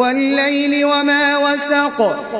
وَاللَّيْلِ وَمَا وَسَقَ.